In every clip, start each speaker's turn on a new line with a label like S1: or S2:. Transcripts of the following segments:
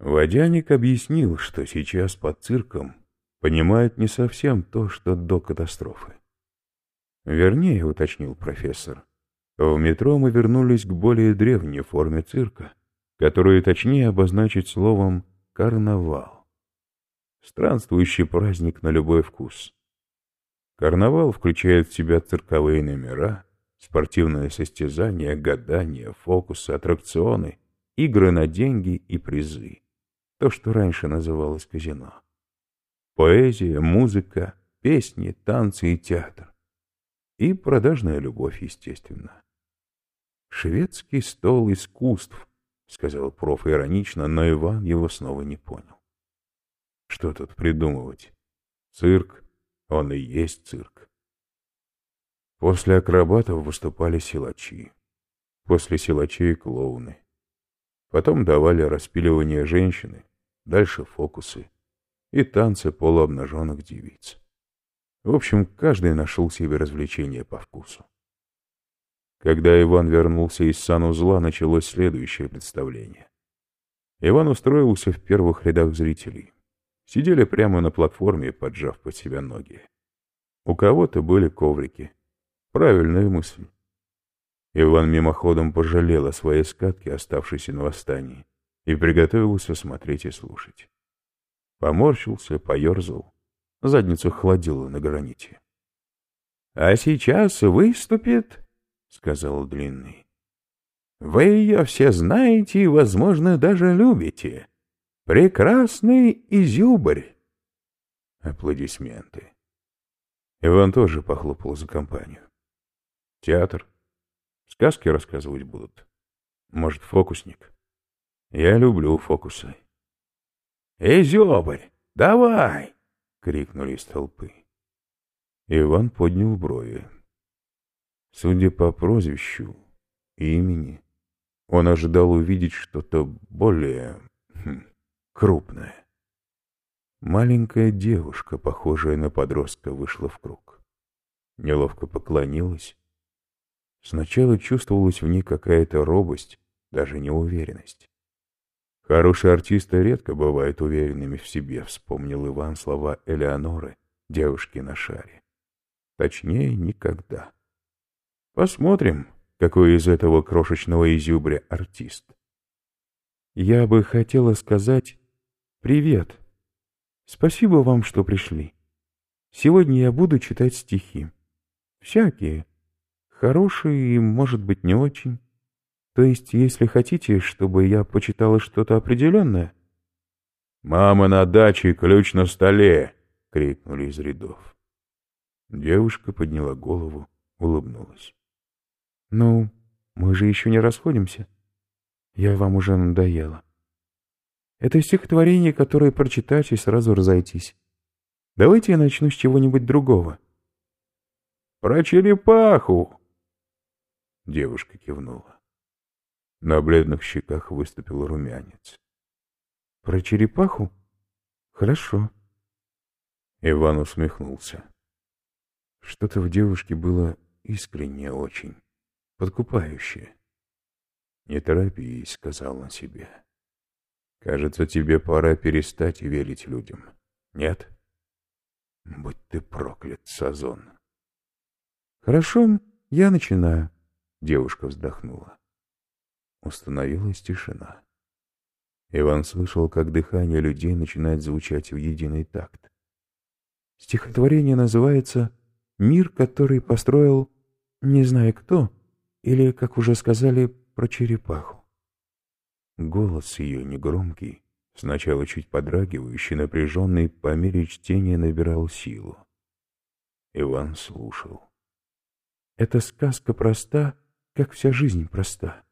S1: Водяник объяснил, что сейчас под цирком понимают не совсем то, что до катастрофы. Вернее, уточнил профессор, в метро мы вернулись к более древней форме цирка, которую точнее обозначить словом «карнавал». Странствующий праздник на любой вкус. Карнавал включает в себя цирковые номера, спортивные состязания, гадания, фокусы, аттракционы, игры на деньги и призы. То, что раньше называлось казино. Поэзия, музыка, песни, танцы и театр. И продажная любовь, естественно. «Шведский стол искусств», — сказал проф иронично, но Иван его снова не понял. «Что тут придумывать? Цирк, он и есть цирк». После акробатов выступали силачи. После силачей — клоуны. Потом давали распиливание женщины, дальше фокусы и танцы полуобнаженных девиц. В общем, каждый нашел себе развлечение по вкусу. Когда Иван вернулся из санузла, началось следующее представление. Иван устроился в первых рядах зрителей. Сидели прямо на платформе, поджав под себя ноги. У кого-то были коврики. Правильная мысль. Иван мимоходом пожалел о своей скатке, оставшейся на восстании, и приготовился смотреть и слушать. Поморщился, поерзал. Задницу хладило на граните. — А сейчас выступит — сказал Длинный. «Вы ее все знаете и, возможно, даже любите. Прекрасный изюбрь!» Аплодисменты. Иван тоже похлопал за компанию. «Театр. Сказки рассказывать будут. Может, фокусник? Я люблю фокусы». «Изюбрь, давай!» — крикнули из толпы. Иван поднял брови. Судя по прозвищу имени, он ожидал увидеть что-то более хм, крупное. Маленькая девушка, похожая на подростка, вышла в круг. Неловко поклонилась. Сначала чувствовалась в ней какая-то робость, даже неуверенность. Хорошие артисты редко бывают уверенными в себе, вспомнил Иван слова Элеоноры, девушки на шаре. Точнее, никогда. Посмотрим, какой из этого крошечного изюбря артист. Я бы хотела сказать «Привет». Спасибо вам, что пришли. Сегодня я буду читать стихи. Всякие. Хорошие и, может быть, не очень. То есть, если хотите, чтобы я почитала что-то определенное... «Мама на даче, ключ на столе!» — крикнули из рядов. Девушка подняла голову, улыбнулась. «Ну, мы же еще не расходимся. Я вам уже надоела. Это стихотворение, которое прочитать и сразу разойтись. Давайте я начну с чего-нибудь другого». «Про черепаху!» Девушка кивнула. На бледных щеках выступил румянец. «Про черепаху? Хорошо». Иван усмехнулся. Что-то в девушке было искренне очень подкупающее. «Не торопись», — сказал он себе. «Кажется, тебе пора перестать верить людям. Нет?» «Будь ты проклят, Сазон!» «Хорошо, я начинаю», — девушка вздохнула. Установилась тишина. Иван слышал, как дыхание людей начинает звучать в единый такт. Стихотворение называется «Мир, который построил не знаю кто», или, как уже сказали, про черепаху. Голос ее негромкий, сначала чуть подрагивающий, напряженный, по мере чтения набирал силу. Иван слушал. Эта сказка проста, как вся жизнь проста.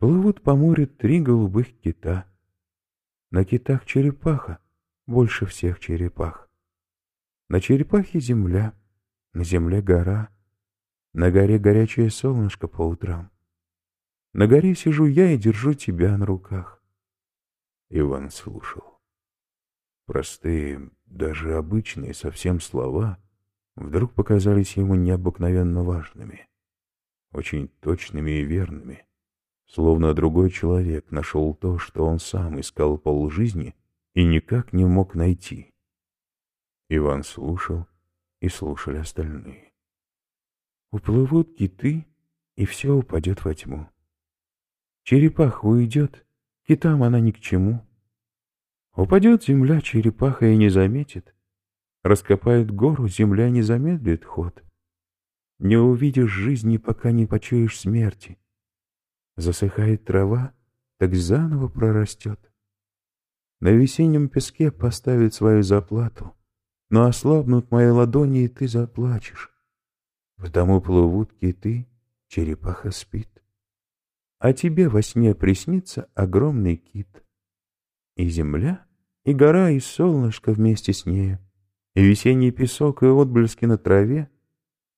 S1: Плывут по морю три голубых кита. На китах черепаха, больше всех черепах. На черепахе земля, на земле гора — на горе горячее солнышко по утрам. На горе сижу я и держу тебя на руках. Иван слушал. Простые, даже обычные совсем слова вдруг показались ему необыкновенно важными, очень точными и верными, словно другой человек нашел то, что он сам искал полжизни и никак не мог найти. Иван слушал, и слушали остальные. Уплывут киты, и все упадет во тьму. Черепаха уйдет, китам она ни к чему. Упадет земля, черепаха и не заметит. Раскопает гору, земля не замедлит ход. Не увидишь жизни, пока не почуешь смерти. Засыхает трава, так заново прорастет. На весеннем песке поставит свою заплату, но ослабнут мои ладони, и ты заплачешь. Потому плывут киты, черепаха спит. А тебе во сне приснится огромный кит. И земля, и гора, и солнышко вместе с нею, и весенний песок, и отблески на траве,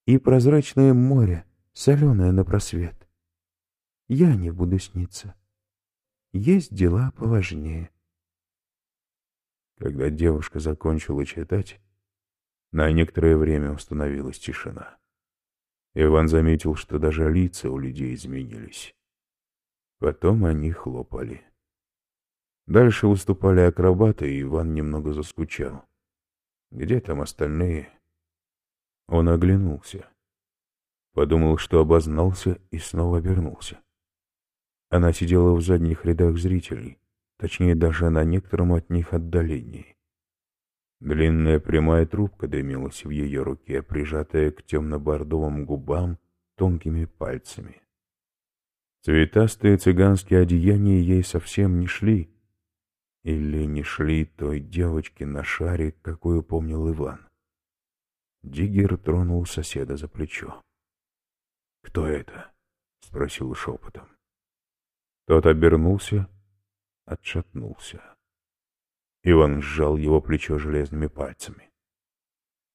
S1: и прозрачное море, соленое на просвет. Я не буду сниться. Есть дела поважнее. Когда девушка закончила читать, на некоторое время установилась тишина. Иван заметил, что даже лица у людей изменились. Потом они хлопали. Дальше выступали акробаты, и Иван немного заскучал. Где там остальные? Он оглянулся. Подумал, что обознался, и снова обернулся. Она сидела в задних рядах зрителей точнее даже на некотором от них отдалении. Длинная прямая трубка дымилась в ее руке, прижатая к темно-бордовым губам тонкими пальцами. Цветастые цыганские одеяния ей совсем не шли. Или не шли той девочке на шаре, какую помнил Иван. Диггер тронул соседа за плечо. «Кто это?» — спросил шепотом. Тот обернулся отшатнулся. Иван сжал его плечо железными пальцами.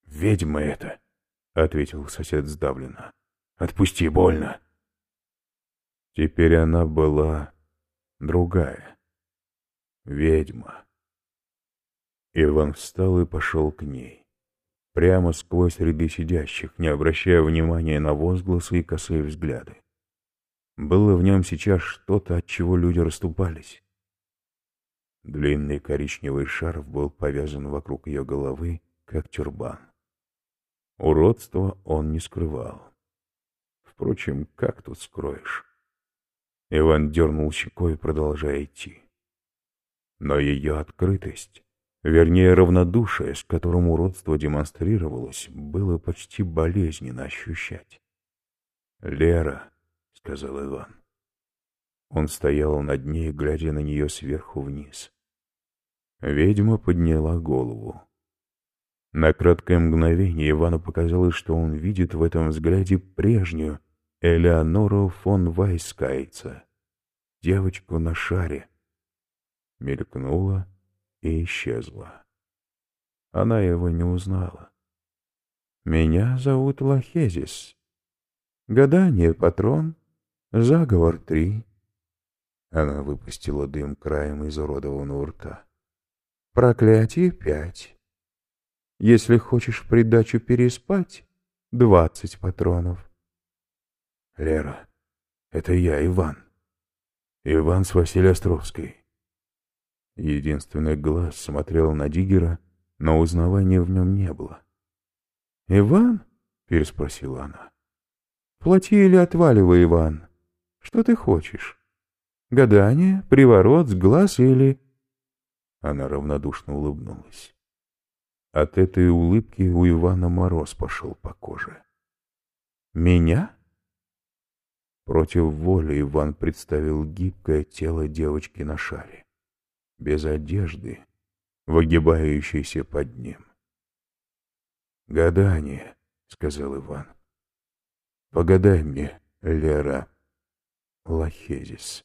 S1: «Ведьма это!» — ответил сосед сдавленно. «Отпусти, больно!» Теперь она была другая. Ведьма. Иван встал и пошел к ней. Прямо сквозь ряды сидящих, не обращая внимания на возгласы и косые взгляды. Было в нем сейчас что-то, от чего люди расступались. Длинный коричневый шарф был повязан вокруг ее головы, как тюрбан. Уродство он не скрывал. Впрочем, как тут скроешь? Иван дернул щекой, продолжая идти. Но ее открытость, вернее равнодушие, с которым уродство демонстрировалось, было почти болезненно ощущать. «Лера», — сказал Иван. Он стоял над ней, глядя на нее сверху вниз. Ведьма подняла голову. На краткое мгновение Ивану показалось, что он видит в этом взгляде прежнюю Элеонору фон Вайскайца, девочку на шаре. Мелькнула и исчезла. Она его не узнала. «Меня зовут Лахезис. Гадание, патрон, заговор три». Она выпустила дым краем изуродованного рта. Проклятие пять. Если хочешь в придачу переспать, двадцать патронов. Лера, это я, Иван. Иван с Василия Островской. Единственный глаз смотрел на Диггера, но узнавания в нем не было. «Иван?» — переспросила она. «Плати или отваливай, Иван. Что ты хочешь? Гадание, приворот, глаз или...» Она равнодушно улыбнулась. От этой улыбки у Ивана мороз пошел по коже. «Меня?» Против воли Иван представил гибкое тело девочки на шаре, без одежды, выгибающейся под ним. «Гадание», — сказал Иван. «Погадай мне, Лера Лахезис».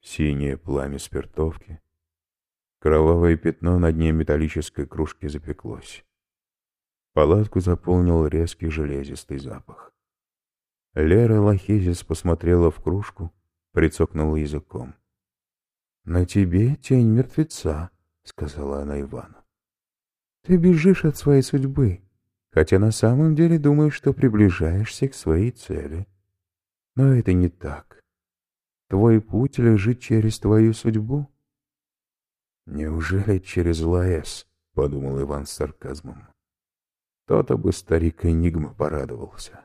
S1: Синее пламя спиртовки Кровавое пятно на дне металлической кружки запеклось. Палатку заполнил резкий железистый запах. Лера Лохизис посмотрела в кружку, прицокнула языком. — На тебе тень мертвеца, — сказала она Ивану. — Ты бежишь от своей судьбы, хотя на самом деле думаешь, что приближаешься к своей цели. Но это не так. Твой путь лежит через твою судьбу? Неужели через Лаэс? — подумал Иван с сарказмом. То-то бы старик Энигма порадовался.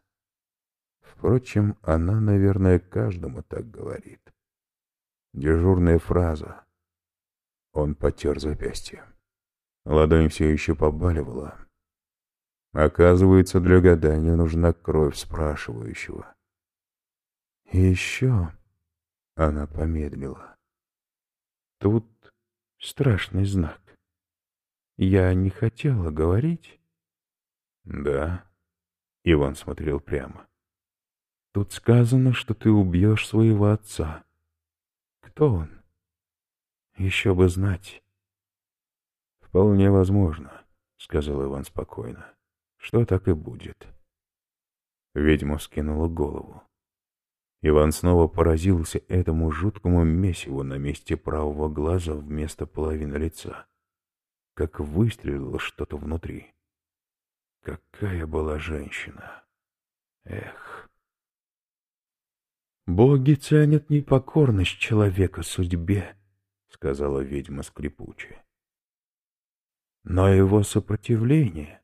S1: Впрочем, она, наверное, каждому так говорит. Дежурная фраза. Он потер запястье. Ладонь все еще побаливала. Оказывается, для гадания нужна кровь спрашивающего. И еще она помедлила. Тут страшный знак. Я не хотела говорить. Да. Иван смотрел прямо. Тут сказано, что ты убьешь своего отца. Кто он? Еще бы знать. Вполне возможно, сказал Иван спокойно что так и будет. Ведьма скинула голову. Иван снова поразился этому жуткому месиву на месте правого глаза вместо половины лица. Как выстрелило что-то внутри. Какая была женщина! Эх! «Боги ценят непокорность человека судьбе», — сказала ведьма скрипуче. «Но его сопротивление